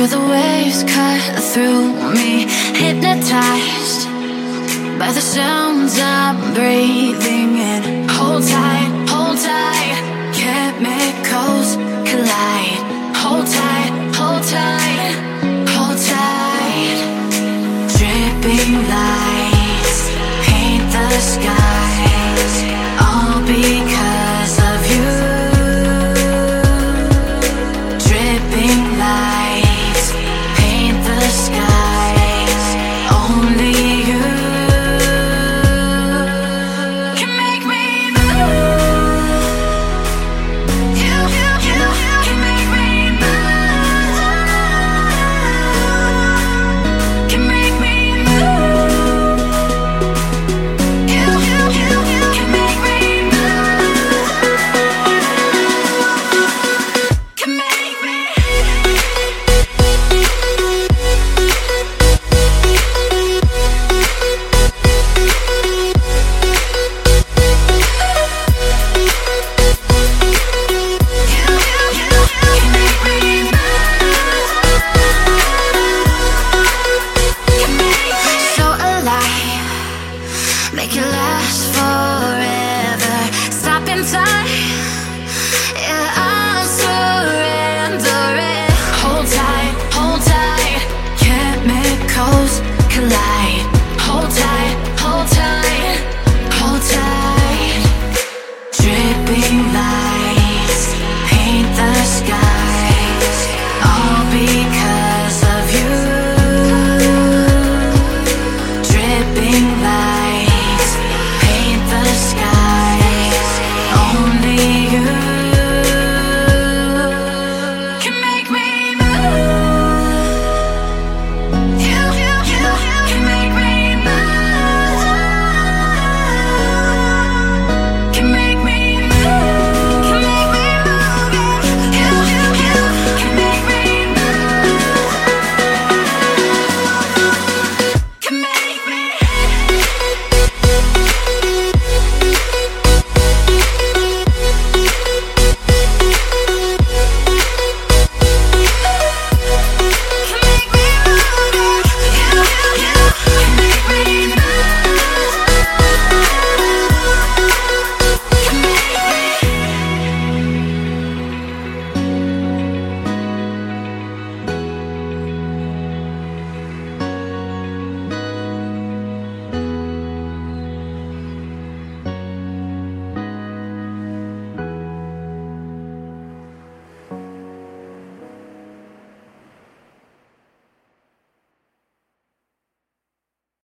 waves cut through me, hypnotized by the sounds I'm breathing in. Hold tight, hold tight, chemicals collide. Hold tight, hold tight, hold tight. Dripping lights paint the skies, all because make it last forever. Stop in time,